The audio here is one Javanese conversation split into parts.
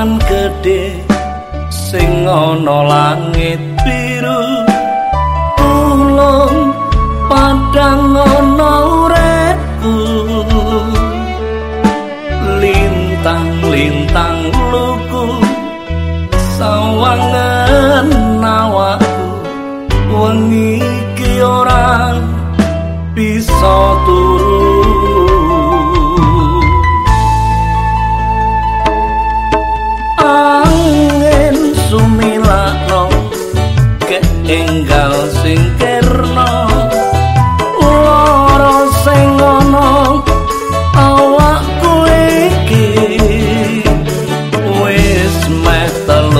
lan gedhe sing ana langit biru. Ulung padang ana uretku lintang-lintang luku sawangan awakku. Wengi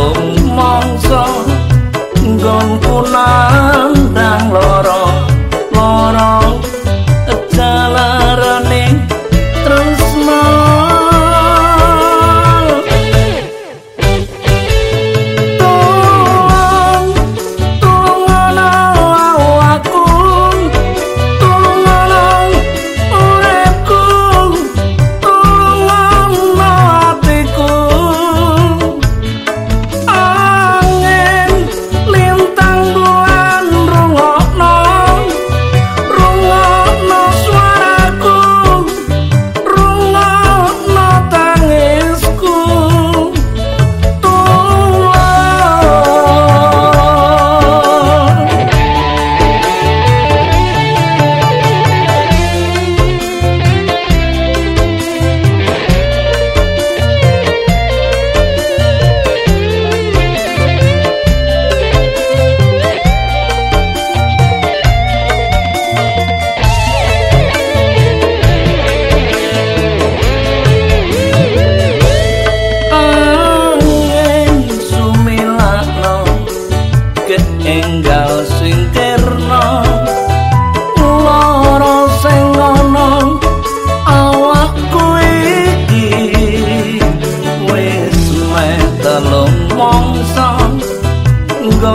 lòng mong gió gần cô nàng đang lòng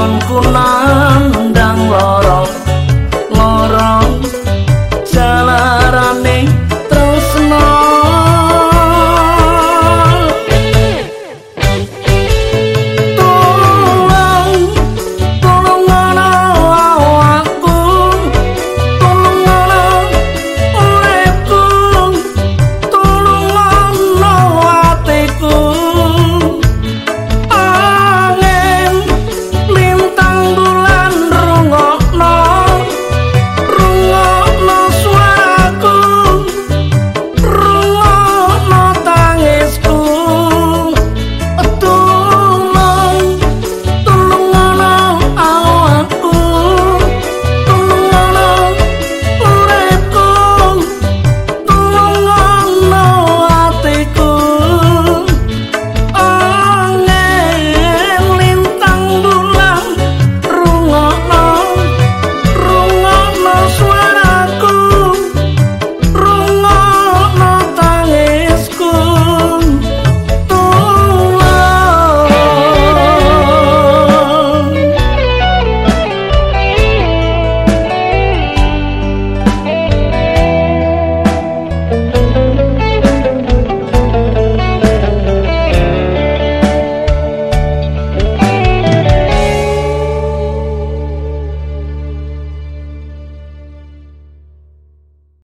Nun